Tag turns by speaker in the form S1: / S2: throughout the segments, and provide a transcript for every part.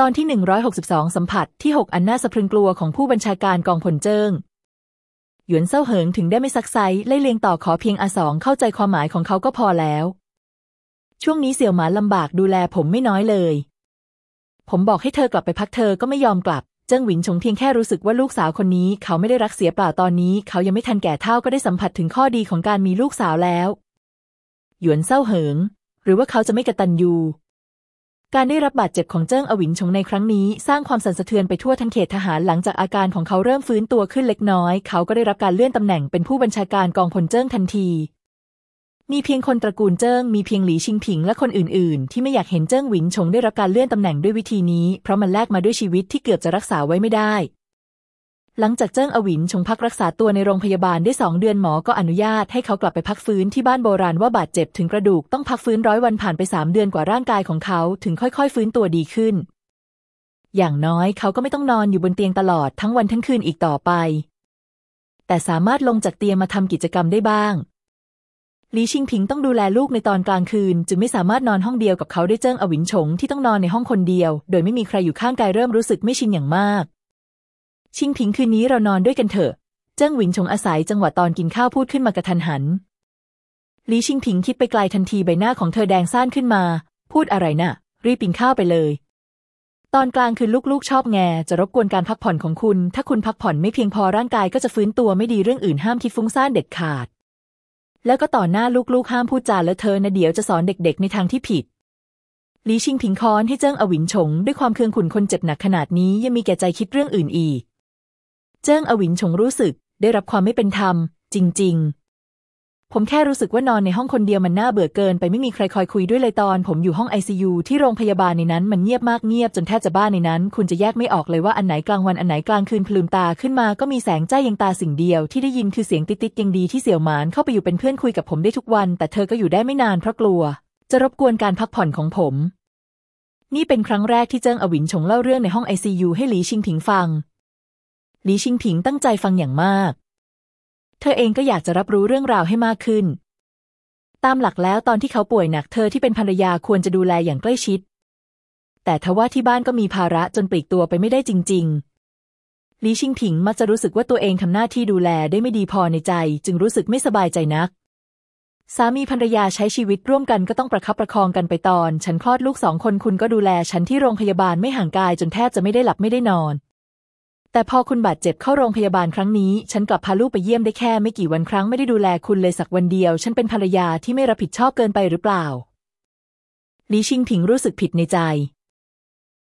S1: ตอนที่ 162 สัมผัสที่ 6 อันน่าสะพรึงกลัวของผู้บัญชาการกองพลเจิงหยวนเซาเหิงถึงได้ไม่ซักไซไล่เลียงต่อขอเพียงอาสองเข้าใจความหมายของเขาก็พอแล้ว ช่วงนี้เสี่ยวหมาลำบากดูแลผมไม่น้อยเลย ผมบอกให้เธอกลับไปพักเธอก็ไม่ยอมกลับ เจิ้งหวินชงเพียงแค่รู้สึกว่าลูกสาวคนนี้ เขาไม่ได้รักเสียเปล่าตอนนี้ เขายังไม่ทันแก่เท่าก็ได้สัมผัสถึงข้อดีของการมีลูกสาวแล้ว หยวนเซาเหิง หรือว่าเขาจะไม่กระตันยู การได้รับบาดเจ็บของเจิ้งอวิงชงในครั้งนี้ สร้างความสั่นสะเทือนไปทั่วทั้งเขตทหารหลังจากอาการของเขาเริ่มฟื้นตัวขึ้นเล็กน้อย เขาก็ได้รับการเลื่อนตำแหน่งเป็นผู้บัญชาการกองพลเจิ้งทันที มีเพียงคนตระกูลเจิ้งมีเพียงหลีชิงผิงและคนอื่นๆ ที่ไม่อยากเห็นเจิ้งหวินชงได้รับการเลื่อนตำแหน่งด้วยวิธีนี้ เพราะมันแลกมาด้วยชีวิตที่เกือบจะรักษาไว้ไม่ได้ หลังจากเจิ้งอวินชงพักรักษาตัวในโรงพยาบาลได้สองเดือนหมอก็อนุญาตให้เขากลับไปพักฟื้นที่บ้านโบราณว่าบาดเจ็บถึงกระดูกต้องพักฟื้นร้อยวันผ่านไปสามเดือนกว่าร่างกายของเขาถึงค่อย ๆ ฟื้นตัวดีขึ้น อย่างน้อยเขาก็ไม่ต้องนอนอยู่บนเตียงตลอดทั้งวันทั้งคืนอีกต่อไป แต่สามารถลงจากเตียงมาทำกิจกรรมได้บ้างลีชิงพิงต้องดูแลลูกในตอนกลางคืน จึงไม่สามารถนอนห้องเดียวกับเขาได้เจิ้งอวินชงที่ต้องนอนในห้องคนเดียว โดยไม่มีใครอยู่ข้างกายเริ่มรู้สึกไม่ชินอย่างมาก ชิงผิงคืนนี้เรานอนด้วยกันเถอะ เจิ้งหวินชงอาศัยจังหวะตอนกินข้าวพูดขึ้นมากระทันหันลีชิงผิงคิดไปไกลทันทีใบหน้าของเธอแดงซ่านขึ้นมา พูดอะไรนะ่ะ รีบปินข้าวไปเลย ตอนกลางคืนลูกๆ ชอบแงจะรบกวนการพักผ่อนของคุณ ถ้าคุณพักผ่อนไม่เพียงพอร่างกายก็จะฟื้นตัวไม่ดีเรื่องอื่นห้ามคิดฟุ้งซ่านเด็ดขาด แล้วก็ต่อหน้าลูกๆ ห้ามพูดจาและเธอนะเดี๋ยวจะสอนเด็กๆ ในทางที่ผิดลีชิงผิงค้อนให้เจิ้งอวินชงด้วยความเคืองขุนคนเจ็บหนักขนาดนี้ยังมีแก่ใจคิดเรื่องอื่นอีก เจิ้งอวินชงรู้สึกได้รับความไม่เป็นธรรม จริง ๆ ผมแค่รู้สึกว่านอนในห้องคนเดียวมันน่าเบื่อเกินไปไม่มีใครคอยคุยด้วยเลยตอน ผมอยู่ห้องไอซียูที่โรงพยาบาลในนั้นมันเงียบมากเงียบจนแทบจะบ้านในนั้น คุณจะแยกไม่ออกเลยว่าอันไหนกลางวันอันไหนกลางคืนพลืมตาขึ้นมาก็มีแสงจ้ายังตาสิ่งเดียวที่ได้ยินคือเสียงติ๊ดๆยังดีที่เสี่ยวหมานเข้าไปอยู่เป็นเพื่อนคุยกับผมได้ทุกวัน แต่เธอก็อยู่ได้ไม่นานเพราะกลัว จะรบกวนการพักผ่อนของผม นี่เป็นครั้งแรกที่เจิ้งอวินชงเล่าเรื่องในห้องไอซูให้หลีชิงผิงฟัง หลีชิงผิงตั้งใจฟังอย่างมาก เธอเองก็อยากจะรับรู้เรื่องราวให้มากขึ้น ตามหลักแล้วตอนที่เขาป่วยหนักเธอที่เป็นภรรยาควรจะดูแลอย่างใกล้ชิด แต่ทว่าที่บ้านก็มีภาระจนปลีกตัวไปไม่ได้จริง ๆ หลีชิงผิงมักจะรู้สึกว่าตัวเองทำหน้าที่ดูแลได้ไม่ดีพอในใจ จึงรู้สึกไม่สบายใจนัก สามีภรรยาใช้ชีวิตร่วมกันก็ต้องประคับประคองกันไปตอน ฉันคลอดลูกสองคนคุณก็ดูแลฉันที่โรงพยาบาลไม่ห่างกายจนแทบจะไม่ได้หลับไม่ได้นอน แต่พอคุณบาดเจ็บเข้าโรงพยาบาลครั้งนี้ ฉันกลับพาลูกไปเยี่ยมได้แค่ไม่กี่วันครั้งไม่ได้ดูแลคุณเลยสักวันเดียว ฉันเป็นภรรยาที่ไม่รับผิดชอบเกินไปหรือเปล่าลีชิงผิงรู้สึกผิดในใจ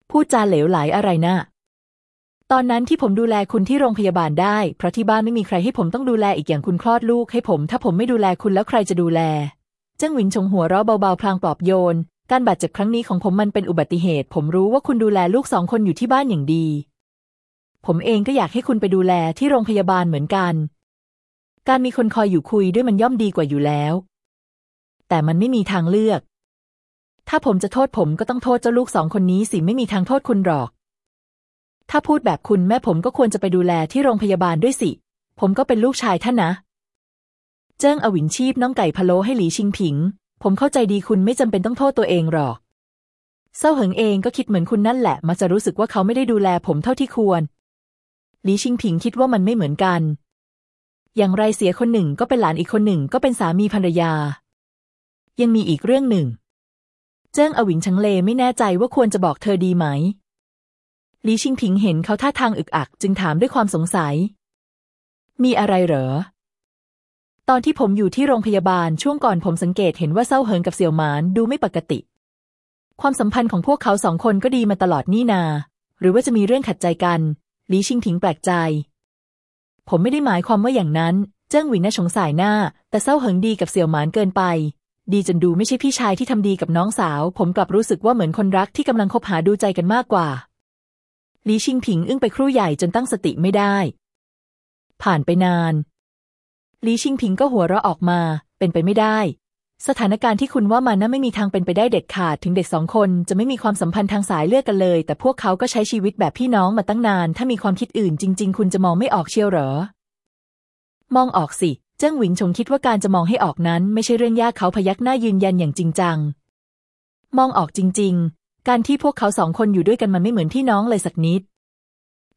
S1: พูดจาเหลวไหลอะไรนะ่ะตอนนั้นที่ผมดูแลคุณที่โรงพยาบาลได้ เพราะที่บ้านไม่มีใครให้ผมต้องดูแลอีกอย่างคุณคลอดลูกให้ผม ถ้าผมไม่ดูแลคุณแล้วใครจะดูแล เจิ้งหวินชงหัวเราะเบาๆพลางปลอบโยน การบาดเจ็บครั้งนี้ของผมมันเป็นอุบัติเหตุ ผมรู้ว่าคุณดูแลลูกสองคนอยู่ที่บ้านอย่างดี ผมเองก็อยากให้คุณไปดูแลที่โรงพยาบาลเหมือนกัน การมีคนคอยอยู่คุยด้วยมันย่อมดีกว่าอยู่แล้ว แต่มันไม่มีทางเลือก ถ้าผมจะโทษผมก็ต้องโทษเจ้าลูกสองคนนี้สิไม่มีทางโทษคุณหรอก ถ้าพูดแบบคุณแม่ผมก็ควรจะไปดูแลที่โรงพยาบาลด้วยสิ ผมก็เป็นลูกชายท่านนะ เจิ้งอวินชีพน้องไก่พะโล้ให้หลีชิงผิง ผมเข้าใจดีคุณไม่จำเป็นต้องโทษตัวเองหรอกเซาเหิงเองก็คิดเหมือนคุณนั่นแหละมาจะรู้สึกว่าเขาไม่ได้ดูแลผมเท่าที่ควร หลีชิงผิงคิดว่ามันไม่เหมือนกัน อย่างไรเสียคนหนึ่งก็เป็นหลานอีกคนหนึ่งก็เป็นสามีภรรยา ยังมีอีกเรื่องหนึ่ง เจิ้งอวินชังเลไม่แน่ใจว่าควรจะบอกเธอดีไหมหลีชิงผิงเห็นเขาท่าทางอึกอัก จึงถามด้วยความสงสัย มีอะไรเหรอ ตอนที่ผมอยู่ที่โรงพยาบาลช่วงก่อนผมสังเกตเห็นว่าเศร้าเหิงกับเสี่ยวหมานดูไม่ปกติ ความสัมพันธ์ของพวกเขาสองคนก็ดีมาตลอดนี่นา หรือว่าจะมีเรื่องขัดใจกัน หลีชิงถิงแปลกใจ ผมไม่ได้หมายความว่าอย่างนั้น เจิ้งหวินน่าสงสายหน้า แต่เศร้าเหิงดีกับเสี่ยวหมานเกินไป ดีจนดูไม่ใช่พี่ชายที่ทำดีกับน้องสาว ผมกลับรู้สึกว่าเหมือนคนรักที่กำลังคบหาดูใจกันมากกว่าหลีชิงผิงอึ้งไปครู่ใหญ่จนตั้งสติไม่ได้ ผ่านไปนานหลีชิงผิงก็หัวเราะออกมา เป็นไปไม่ได้ สถานการณ์ที่คุณว่ามันน่าไม่มีทางเป็นไปได้เด็ดขาดถึงเด็กสองคน จะไม่มีความสัมพันธ์ทางสายเลือดกันเลย แต่พวกเขาก็ใช้ชีวิตแบบพี่น้องมาตั้งนาน ถ้ามีความคิดอื่นจริง ๆ คุณจะมองไม่ออกเชียวหรอ มองออกสิ เจิ้งหวินชงคิดว่าการจะมองให้ออกนั้น ไม่ใช่เรื่องยากเขาพยักหน้ายืนยันอย่างจริงจัง มองออกจริง ๆ การที่พวกเขาสองคนอยู่ด้วยกันมันไม่เหมือนพี่น้องเลยสักนิด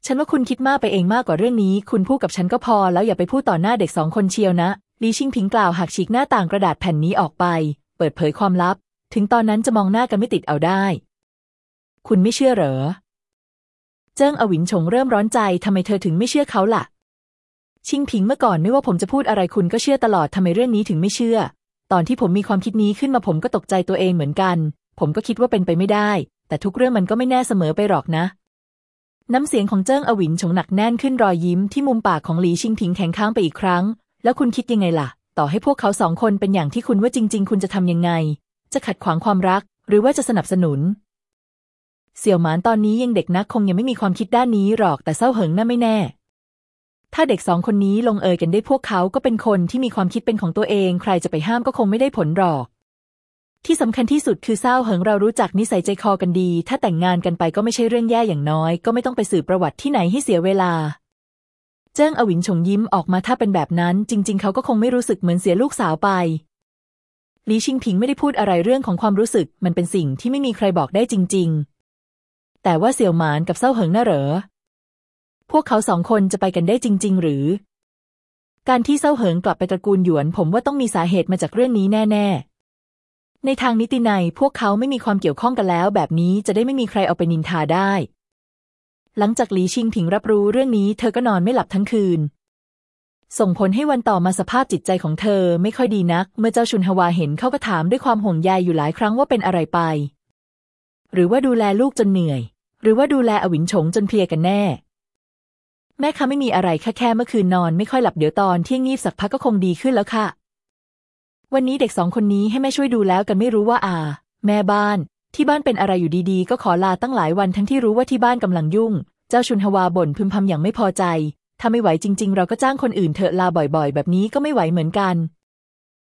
S1: ฉันว่าคุณคิดมากไปเองมากกว่าเรื่องนี้ คุณพูดกับฉันก็พอ แล้วอย่าไปพูดต่อหน้าเด็กสองคนเชียวนะ ลีชิงพิงกล่าวหักฉีกหน้าต่างกระดาษแผ่นนี้ออกไป เปิดเผยความลับ ถึงตอนนั้นจะมองหน้ากันไม่ติดเอาได้ คุณไม่เชื่อเหรอ เจิ้งอวินชงเริ่มร้อนใจทำไมเธอถึงไม่เชื่อเขาล่ะ ชิงพิงเมื่อก่อนไม่ว่าผมจะพูดอะไรคุณก็เชื่อตลอดทำไมเรื่องนี้ถึงไม่เชื่อ ตอนที่ผมมีความคิดนี้ขึ้นมาผมก็ตกใจตัวเองเหมือนกัน ผมก็คิดว่าเป็นไปไม่ได้ แต่ทุกเรื่องมันก็ไม่แน่เสมอไปหรอกนะน้ำเสียงของเจิ้งอวินชงหนักแน่นขึ้นรอยยิ้มที่มุมปากของหลีชิงพิงแข็งค้างไปอีกครั้ง แล้วคุณคิดยังไงล่ะ ต่อให้พวกเขาสองคนเป็นอย่างที่คุณว่าจริง ๆ คุณจะทำยังไง จะขัดขวางความรัก หรือว่าจะสนับสนุน เสี่ยวหมานตอนนี้ยังเด็กนักคงยังไม่มีความคิดด้านนี้หรอกแต่เศร้าเหิงน่าไม่แน่ ถ้าเด็กสองคนนี้ลงเอยกันได้พวกเขาก็เป็นคนที่มีความคิดเป็นของตัวเอง ใครจะไปห้ามก็คงไม่ได้ผลหรอกที่สำคัญที่สุดคือเศร้าเหิงเรารู้จักนิสัยใจคอกันดี ถ้าแต่งงานกันไปก็ไม่ใช่เรื่องแย่อย่างน้อย ก็ไม่ต้องไปสืบประวัติที่ไหนให้เสียเวลา เจิ้งอวินชงยิ้มออกมาถ้าเป็นแบบนั้น จริง ๆ เขาก็คงไม่รู้สึกเหมือนเสียลูกสาวไปหลีชิงผิงไม่ได้พูดอะไรเรื่องของความรู้สึก มันเป็นสิ่งที่ไม่มีใครบอกได้จริง ๆ แต่ว่าเสี่ยวหมานกับเศร้าเหิงน่าเหรอ พวกเขาสองคนจะไปกันได้จริง ๆ หรือ การที่เศร้าเหิงกลับไปตระกูลหยวน ผมว่าต้องมีสาเหตุมาจากเรื่องนี้แน่ ๆ ในทางนิตินัยพวกเขาไม่มีความเกี่ยวข้องกันแล้ว แบบนี้จะได้ไม่มีใครเอาไปนินทาได้ หลังจากหลีชิงผิงรับรู้เรื่องนี้เธอก็นอนไม่หลับทั้งคืน ส่งผลให้วันต่อมาสภาพจิตใจของเธอไม่ค่อยดีนัก เมื่อเจ้าชุนฮวาเห็นเขาก็ถามด้วยความห่วงใยอยู่หลายครั้งว่าเป็นอะไรไป หรือว่าดูแลลูกจนเหนื่อย หรือว่าดูแลอวินฉงจนเพลียกันแน่ แม่คะไม่มีอะไรแค่แค่เมื่อคืนนอนไม่ค่อยหลับเดี๋ยวตอนเที่ยงงีบสักพักก็คงดีขึ้นแล้วค่ะ วันนี้เด็กสองคนนี้ให้แม่ช่วยดูแล้วกันไม่รู้ว่าอา แม่บ้าน ที่บ้านเป็นอะไรอยู่ดีๆ ก็ขอลาตั้งหลายวันทั้งที่รู้ว่าที่บ้านกำลังยุ่ง เจ้าชุนฮวาบ่นพึมพำอย่างไม่พอใจ ถ้าไม่ไหวจริง ๆ เราก็จ้างคนอื่นเถอะลาบ่อยๆ แบบนี้ก็ไม่ไหวเหมือนกัน